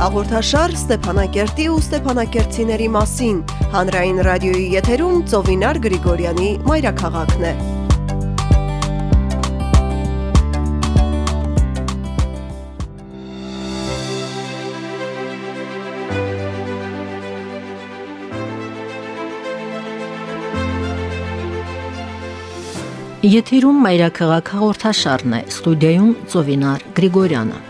Հաղորդաշար Ստեփանակերտի ու Ստեփանակերտցիների մասին հանրային ռադիոյի եթերում Ծովինար Գրիգորյանի մայրաքաղաքն է։ Եթերում մայրաքաղաք հաղորդաշարն է, ստուդիայում Ծովինար Գրիգորյանը։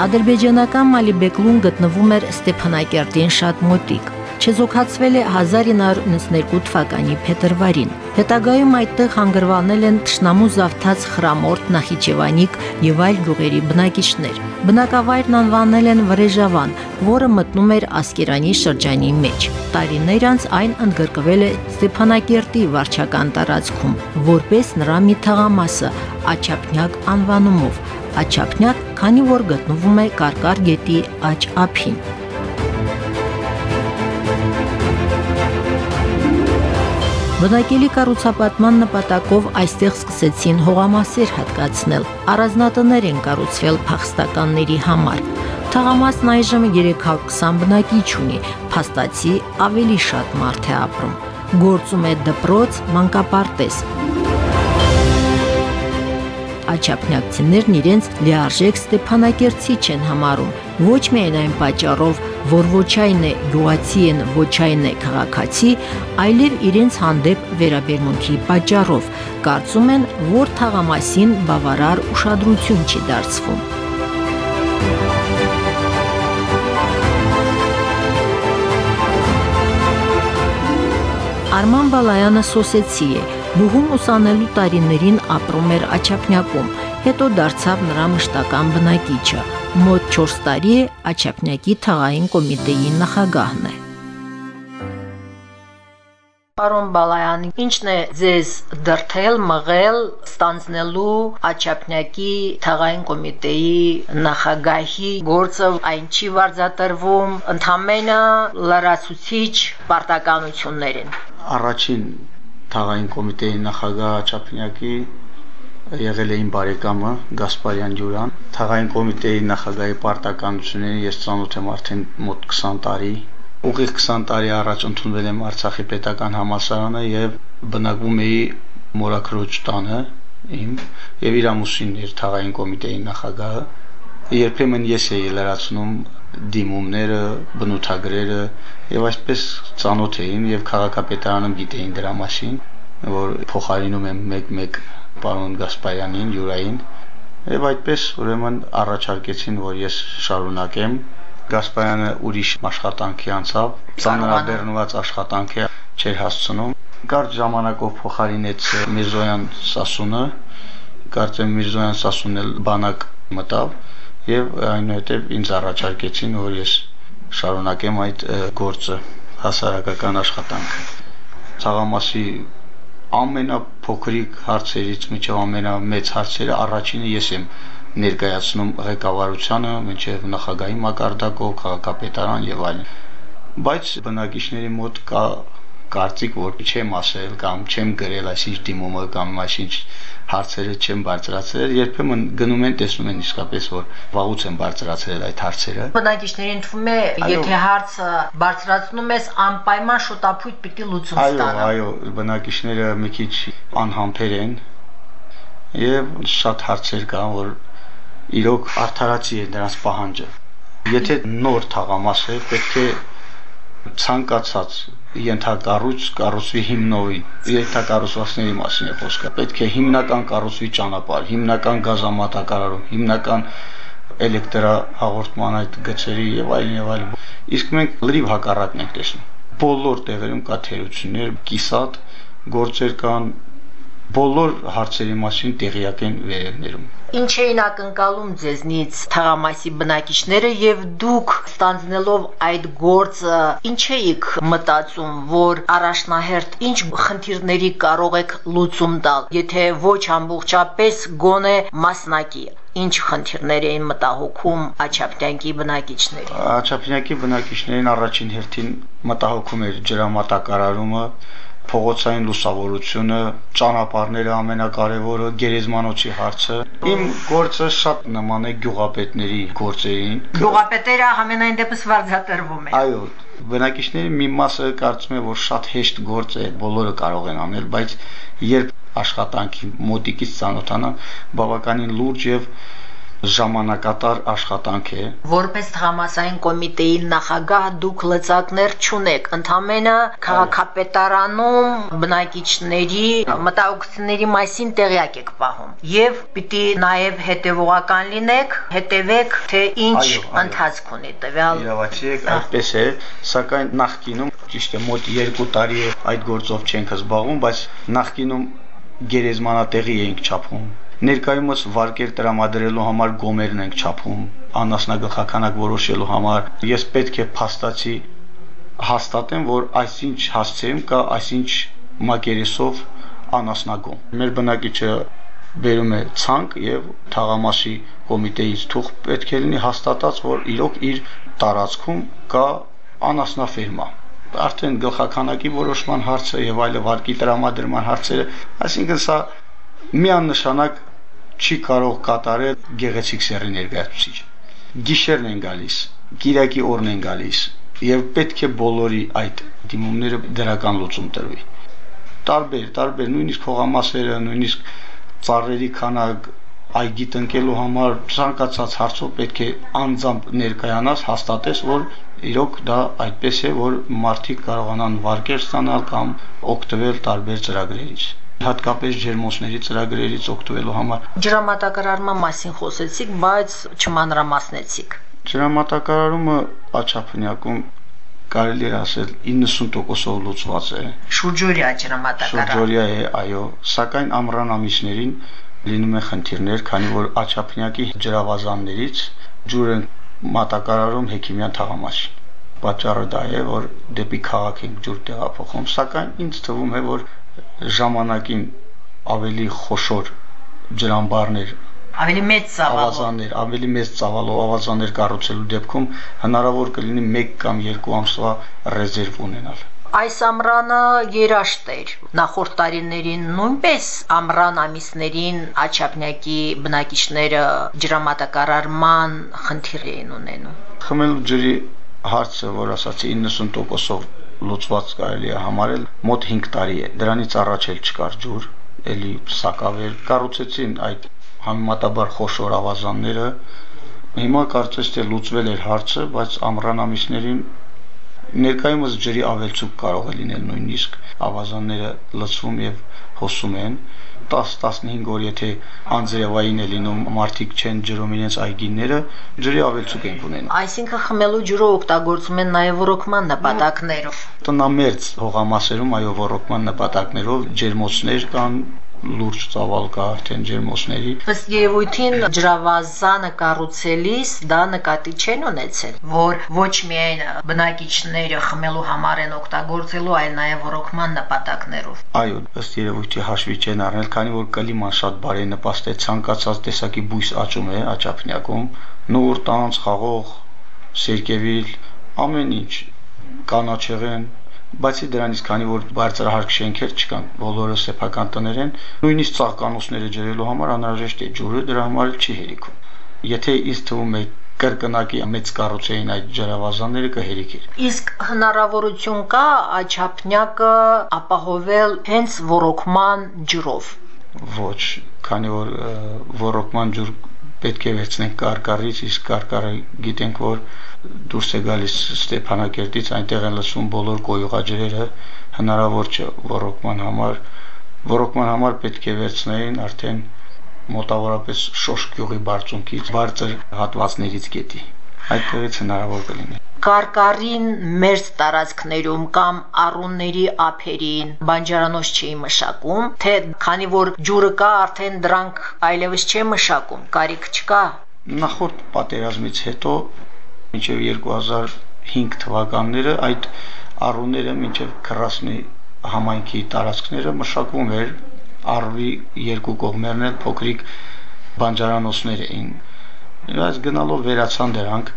Ադրբեջանական Մալիբեկլուն գտնվում էր Ստեփանակերտին շատ մոտիկ չեզոքացվել է 1992 թվականի փետրվարին։ Հետագայում այդտեղ հանգրվանել են Տշնամու զավթած Խրամորտ, Նախիջևանիկ եւ այլ գյուղերի բնակիչներ։ Բնակավայրն անվանել են Վրեժավան, որը մտնում էր Ասկերանի շրջանի մեջ։ Տարիներ անց այն ընդգրկվել է Ստեփանակերտի վարչական տարածքում, որպես նրա մի թաղամասը Աչափնյակ անվանումով։ Աչափնյակ, քանի որ գտնվում է Կարկար գետի աջ ափին։ Բնակելի կառուցապատման նպատակով այստեղ սկսեցին հողամասեր հատկացնել։ Առանձնատներ են կառուցվել փախստականների համար։ Թաղամասն այժմ 320 բնակիչ ունի, փաստացի ավելի շատ մարդ է ապրում։ Գործում է դպրոց, մանկապարտեզ, աչափնյակցիներն իրենց լիարժեք Ստեփանակերտցի չեն համարում, ոչ միայն այն պատճառով, որ ոչ այն է գյուղացի են, ոչ այն է քաղաքացի, այլև իրենց հանդեպ վերաբերմունքի պատճառով, կարծում են, որ թաղամասին բավարար ուշադրություն չի դարձվում։ Արման Բալայանը սոսեցի է, Բուհում ուսանելու տարիներին ապրում էր Աչափնյակում, հետո դարձավ նրա մշտական բնակիչը։ Մոտ 4 տարի է Աչափնյակի թաղային կոմիտեի նախագահն է։ Պարոն Բալայան, ինչն է ձեզ դրթել, մղել, ստանձնելու Աչափնյակի թաղային կոմիտեի նախագահի գործը? Այն չի վարձատրվում, ընդամենը լրացուցիչ պարտականություններ են։ Առաջին թաղային կոմիտեի նախագահ Աչափնյակի եղել է իմ բարեկամը Գասպարյան Ջուրան։ Թաղային կոմիտեի նախագահի պարտականություններին ես ծանոթ եմ արդեն մոտ 20 տարի։ Ուղիղ 20 տարի առաջ ընդունվել եմ Արցախի պետական համալսարանը եւ բնակվում էի Մորակրոջ տանը իմ եւ իր ամուսինն էր թաղային կոմիտեի նախագահը։ Երբեմն ես էի լրացնում դիմումները, բնութագրերը եւ այսպես ծանոթ էին եւ քաղաքապետարանում գիտեին դրա մասին, որ փոխարինում եմ մեկ-մեկ պարոն Գասպարյանին, Յուրային եւ այդպես ուրեմն առաջարկեցին, որ ես շարունակեմ Գասպարյանը ուրիշ աշխատանքի անցավ, ծանրաբեռնված աշխատանքի չէր հասցնում։ Կարճ ժամանակով փոխարինեց Միրզոյան Սասունը, կարծեմ Միրզոյան Սասունն էլ բանակ մտավ եւ այնուհետեւ ինձ առաջարկեցին, որ ես շարունակեմ այդ գործը հասարակական աշխատանքը ցաղամասի ամենափոքրիկ հարցերից միջև ամենամեծ հարցերը առաջինը ես եմ ներկայացնում ղեկավարությանը, մինչև նախագահի մակարդակով, քաղաքապետարան եւ այլն։ Բայց բնակիչների մոտ կա կարծիք, որ չեմ ասել կամ չեմ գրել այսինչ դիմումը կամ այսինչ հարցերը չեմ բարձրացրել, երբեմն գնում են տեսնում են իսկապես որ վաղուց են բարձրացրել այդ հարցերը։ Բնակիչներին թվում է, եթե հարցը բարձրացնում ես, անպայման շուտապույտ պիտի լուծում ստանա։ Այո, այո, բնակիչները մի քիչ անհամբեր են եւ շատ հարցեր կան, որ իրոք արդարացի է նրանց պահանջը։ Եթե նոր թաղամաս է, պետք է ցանկացած ենթակառույց կառուցվի հիմնովի ենթակառուցվածքների մասին է խոսքը պետք է հիմնական կառուցվի ճանապարհ հիմնական գազամատակարարում հիմնական էլեկտրահաղորդման այդ գծերի եւ այլն եւ այլն իսկ մենք լրիվ հակառակն ենք տեսնում բոլոր տեղերում կա թերություններ կիսատ գործեր կան բոլոր հարցերի մասին տեղյակ են վերևներում։ Ինչ էին ակնկալում ձեզնից թղամասի բնակիչները եւ դուք ստանձնելով այդ գործը ինչ էիք մտածում, որ առաջնահերթ ինչ խնդիրների կարող եք լուծում տալ, եթե ոչ ամբողջապես գոնե մասնակի ինչ խնդիրներ էին մտահոգում Աչափնյակի բնակիչներին։ Աչափնյակի բնակիչներին առաջին հերթին մտահոգում էր ջրամատակարարումը, փողոցային լուսավորությունը, ճանապարհները ամենակարևորը, գերեզմանոցի հարցը։ Իմ գործը շատ նման է գյուղապետների գործերին։ Գյուղապետերը ամենայն դեպս վարձատրվում են։ Այո, բնակիչների մի մասը կարծում է, որ շատ հեշտ գործ է, բոլորը կարող են անել, բայց երբ աշխատանքի մոտիկից ծանոթանան, բավականին լուրջ եւ ժամանակատար աշխատանք է։ Որպես թղամասային կոմիտեի նախագահ դուք լծակներ չունեք, ընդամենը քաղաքապետարանում բնակիչների մտահոգությունների մասին տեղյակ եք պահում։ Եվ պիտի նաև հետևողական լինեք, հետևեք, թե ինչ ընթացք ունի տվյալ։ Իրավացի եք, այդպես է, սակայն նախկինում ճիշտ է մոտ 2 տարի է այդ գործով չենք զբաղվում, բայց նախկինում գերեզմանատեղի էինք չափում ներկայումս վարկեր տրամադրելու համար գոմերն ենք չափում անասնագլխականակ որոշելու համար ես պետք է փաստացի հաստատեմ որ այսինչ հասցեում կա այսինչ մակերեսով անասնագոմ մեր բնակիչը բերում է ցանկ եւ թաղամասի կոմիտեից թուղ պետք է լինի հաստատած որ իրոք իր տարածքում կա անասնաֆերմա արդեն գլխականակի որոշման հարցը եւ այլ վարկի տրամադրման հարցերը այսինքն սա միանշանակ չի կարող կատարել գեղեցիկ սերի ներկայացուցիչ։ Գիշերն են գալիս, Կիրակի օրն են գալիս եւ պետք է բոլորի այդ դիմումները դրական լուծում տրվի։ Տարբեր, տարբեր, նույնիսկ հողամասերը, նույնիսկ ծառերի քանակ այգի տնկելու համար ցանկացած հարցով պետք է անձամբ ներկայանաս, հաստատես, որ իրոք դա այդպես է, որ մարդիկ կարողանան վարկեր ստանալ կամ օգտվել տարբեր ծրագրերից հատկապես ջերմոցների ծրագրերից օգտվելու համար։ Ջրամատակարարման մասին խոսեցիք, բայց չմանրամասնեցիք։ Ջրամատակարարումը Աչափնյակում կարելի է ասել 90%-ով լուծված է։ Շուրջօրյա ջրամատակարար։ Շուրջօրյա է, այո, սակայն ամռան ամիսներին լինում է խնդիրներ, քանի որ Աչափնյակի ջրավազաններից ջուրը մատակարարում Հեքիմյան թաղամասին պատճառը դա է, որ դեպի քաղաք ենք ջուր տեղափոխում, սակայն ինձ թվում է, որ ժամանակին ավելի խոշոր ջրամբարներ ավելի մեծ ծավալով ավազաններ, ավելի մեծ ծավալով ավազաններ կառուցելու դեպքում հնարավոր կլինի 1 կամ 2 ամսվա ռեզերվ ունենալ։ Այս ամռանը երաշտ էր։ Նախորդ տարիներին նույնպես ամռան ամիսներին Աչափնյակի բնակիչները ջրամատակարարման խնդիր էին ունենում։ Խմելու ջրի հարցը, որ ասացի 90%-ով լուծված կարելի է համարել մոտ 5 տարի է։ Դրանից առաջ էլ չկար ջուր, էլի սակավեր կառուցեցին այդ համեմատաբար խոշոր ավազանները։ Հիմա կարծես թե լուծվել էր հարցը, բայց ամռան ամիսներին ներկայումս ջրի ավելցուկ կարող է լինել նույնիսկ ավազանները լցվում եւ հոսում են 10-15 օր եթե անձրևային է լինում, մարդիկ չեն ջրում իրենց այգիները, ջրի ավելցուկ են ունենում։ Այսինքն խմելու ջուրը օգտագործում են նաև ռոկման նպատակներով։ Տնամերձ հողամասերում այո ռոկման նպատակներով ջերմոցներ կան, լուրջ ծավալ կա արդեն ջերմոցների։ Ըստ երևույթին ջրավազանը կառուցելիս դա նկատի չեն ունեցել, որ ոչ միայն բնակիչները խմելու համար են օգտագործելու, այլ նաև ռոկման նպատակներով։ Այո, ըստ երևույթի հաշվի չեն առնել, քանի որ կլիման շատ բարենպաստ է, ցանկացած տեսակի բույս աճում է աճափնյակում, նոր տանց, խաղող, սերկևիլ, ամեն ինչ կանաչեղեն, Բացի դրանից, քանի որ բարձրահարկ շենքեր չկան, բոլորը սեփական տներ են, նույնիսկ ծաղկանոցները ջրելու համար անհրաժեշտ է ջուրը, դրա համար չի հերիքում։ Եթե ինձ թվում է կրկնակի մեծ կառուցեին այդ ջրավազանները կհերիքեր։ Իսկ հնարավորություն կա աչափնյակը ապահովել հենց ռոռոկման ջրով։ Ոչ, քանի որ ռոռոկման ջուր պետք է վերցնենք կարկառից, իսկ կարկառը գիտենք, որ դուրս է գալիս Ստեփանակերտից, այնտեղ են լսվում բոլոր կոյուղաջրերը, հնարավոր չէ ռոռոկման համար, ռոռոկման համար պետք է վերցնեին արդեն մոտավորապես Շոշ գյուղի բարձունքից բարձր հատվածներից գետի այդտեղից հնարավոր կլինի կարկառին մեր տարածքներում կամ առունների ափերին բանջարանոց չի մշակում, թե քանի որ ջուրը կա, արդեն դրանք այլևս չի մշակում, կարիք չկա։ Նախորդ պատերազմից հետո մինչև 2005 թվականները այդ առուները մինչև 40 համայնքի տարածքները մշակվում էր առվի երկու կողմերն փոքրիկ բանջարանոցներ էին այս գնալով վերացան դրանք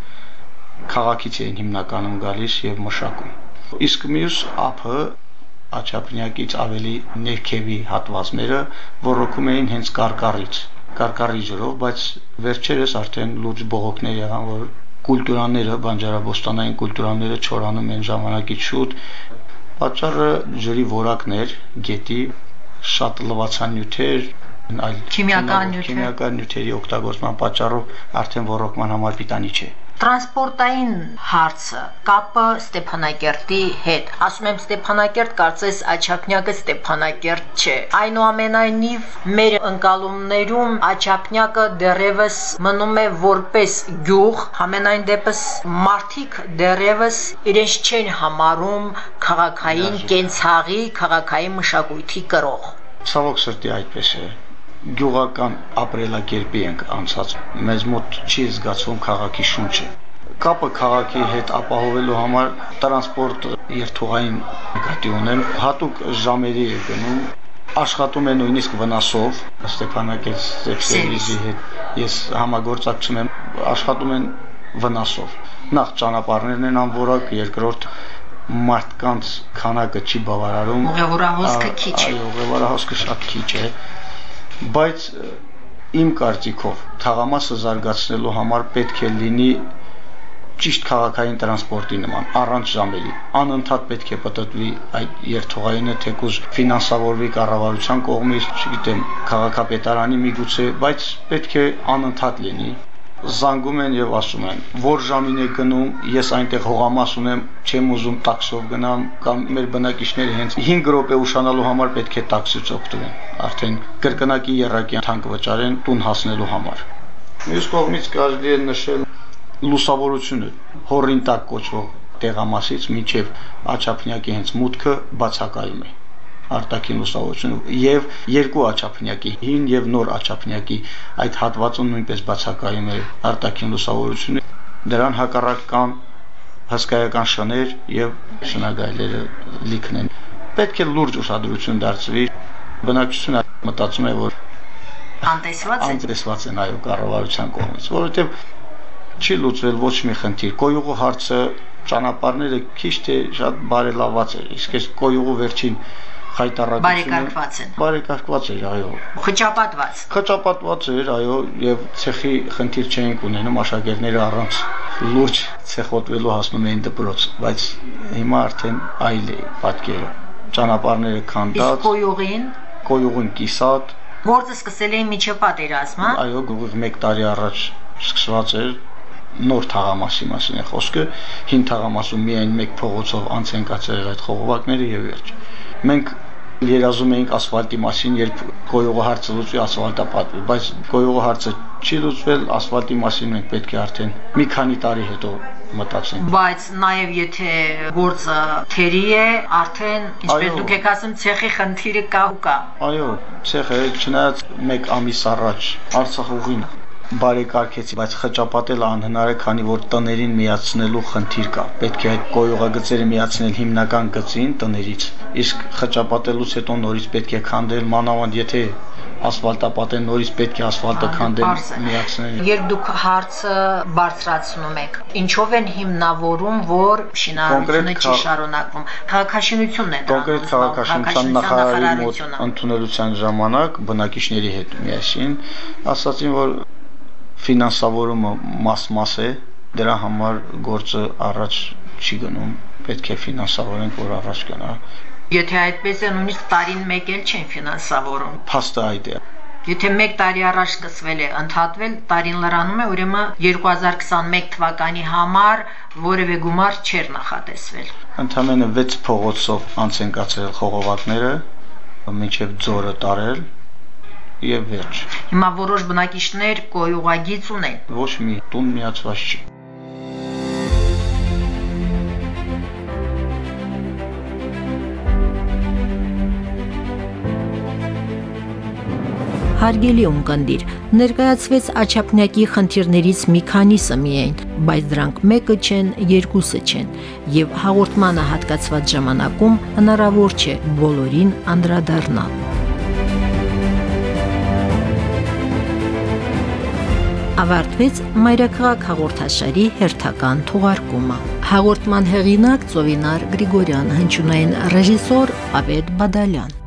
քաղաքից էին հիմնականում գալիս եւ մշակում իսկ մյուս ափը աչափնյակից ավելի ներքևի հատվածները ռոռոկում էին հենց կարկառից կարկառի ջրով, բայց վերջերս արդեն լուրջ բողոքներ եղան, որ կուլտուրաները, բանջարաբոստանային կուլտուրաները չորանում են ժամանակից շուտ։ Պատճառը ջրի որակներ, գետի շատ լվացանյութեր, այլ քիմիական նյութեր, քիմիական նյութերի օգտագործման պատճառով արդեն ռոռոկման համար պիտանի չէ տրանսպորտային հարցը, կապը Ստեփանակերտի հետ։ Ասում եմ Ստեփանակերտ, կարծես Աչափնյակը Ստեփանակերտ չէ։ Այնուամենայնիվ մեր ընկալումներում Աչափնյակը դեռևս մնում է որպես գյուղ, համենայն դեպս մարդիկ դեռևս իրենց չեն համարում քաղաքային կենցաղի, քաղաքային մշակույթի կրող։ Ցավոք սրտի այդպես է գյուղական ապրելակերպի ենք անցած մեզ մոտ չի զգացվում քաղաքի շունչը կապը քաղաքի հետ ապահովելու համար տրանսպորտ երթուղային նկատի ունեմ հատուկ ժամերի է գնում աշխատում է նույնիսկ վնասով Ստեփանակերտ սեքսերիզի հետ ես համագործակցում եմ աշխատում են վնասով նախ ճանապարհներն են անորակ երկրորդ մարդկանց քանակը չի բավարարում ուղևորահոսքը քիչ է ուղևորահոսքը շատ քիչ է բայց իմ կարծիքով թաղամասը զարգացնելու համար պետք է լինի ճիշտ քաղաքային տրանսպորտի նման առանց ժամերի անընդհատ պետք է պատտվի այդ երթուղայինը թեկուզ ֆինանսավորվի կառավարության կողմից չգիտեմ քաղաքապետարանի միգուցե բայց պետք է անընդհատ լինի զանգում են եւ ասում են որ ժամին է գնում ես այնտեղ հողամաս ունեմ չեմ ուզում տաքսով գնամ կամ մեր բնակիչները հենց 5 րոպե ուշանալու համար պետք է տաքսից օգտվեն արդեն կրկնակի երակի թանկ վճարեն տուն հասնելու համար մյուս կողմից կարելի է նշել լուսավորությունը հորինտակ կոչվող տեղամասից միջև աչափնյակի հենց մուտքը բացակայում է արտաքին լուսավորությունը եւ երկու աչափնյակի հին եւ նոր աչափնյակի այդ հատվածում նույնպես բացակայում է արտաքին լուսավորությունը դրան հակառակ կան հսկայական շներ եւ շնագայլերը լիքն են պետք է լուրջ ուշադրություն դարձվի բնակչությունը մտածում է որ անտեսված են անտեսված են այո կառավարության կողմից որովհետեւ չի լուծվել ոչ մի խնդիր կոյուղու հարցը ճանապարհները քիչ թե շատ բարելավված է իսկ այս կոյուղու վերջին խայտարակությունը բարեկարգված են։ Բարեկարգված էր, այո։ Խճապատված։ Խճապատված էր, այո, եւ ցեխի խնդիր չէինք ունենում աշակերտները առանց լուրջ ցեխոտվելու հասնում էին դպրոց, բայց հիմա արդեն այլ է պատկերը։ Ճանապարհները քանդած։ Իսկ կոյուղին? կոյուղին կիսատ։ Գործը սկսել էին միջև պատերազմը։ Այո, գուղ 1 տարի առաջ սկսված էր նոր թաղամասի մասին է խոսքը հին թաղամասում միայն մեկ փողոցով անց են կացել այդ խողովակները եւ վերջ մենք երազում էինք ասֆալտի մասին, երբ գոյուղը հարցը լուծվի ասֆալտա պատվի, բայց գոյուղը հարցը չի լուծվել, ասֆալտի մասին մենք պետք է արդեն մի քանի տարի հետո մտածենք։ Բայց նաև եթե գործը թերի է, արդեն ինչպես դուք եք ասում, ցեխի խնդիրը կա ու կա։ Այո, ցեխը չնայած 1 ամիս առաջ Արցախ ուղին բարեկարգեցի, բայց խճապատելը անհնար է, քանի որ տներին միացնելու խնդիր կա։ Պետք է այդ կոյուղագծերը միացնել հիմնական գծին տներից, իսկ խճապատելուց հետո նորից պետք է քանդել մանավանդ եթե ասֆալտապատեն նորից պետք է ասֆալտը քանդել միացնել։ Երբ դուք հարցը բարձրացնում եք, ինչով են հիմնավորում, որ շինարարությունը չի շարունակվում։ Քաղաքաշինությունն է դա։ Կոնկրետ քաղաքաշինության նախարարի մոտ ընդունելության ժամանակ բնակիչների հետ միասին ասացին, որ ֆինանսավորումը մաս-մաս է, դրա համար գործը առաջ չի գնում, պետք է ֆինանսավորենք, որ առաջ գնա։ Եթե այդպես է, նույնիսկ տարին մեկ էլ չեն ֆինանսավորում։ Փաստը այդ է։ Եթե 1 տարի առաջ սկսվել է ընդհատվել, տարին լրանում է, ուրեմն 2021 թվականի համար որևէ գումար չէր նախատեսվել։ Ընդամենը 6 փողոցով անց են կացրել խողովակները, մինչև ձորը տարել, եւ վերջ։ Հիմա որոշ բնակիչներ կոյուղագիծ ունեն։ Ոչ մի տուն միացված չի։ Հարգելի ունկնդիր, ներկայացվեց Աչափնյակի խնդիրներից մի քանիսը միայն, բայց դրանք մեկը չեն, երկուսը չեն, եւ հաղորդմանը հատկացված ժամանակում հնարավոր չէ բոլորին անդրադառնալ։ ավարտվեց Մայրաքաղաք հաղորդաշարի հերթական թողարկումը։ Հաղորդման հեղինակ Ծովինար Գրիգորյան, հնչյունային ռեժիսոր Ավետ Բադալյան։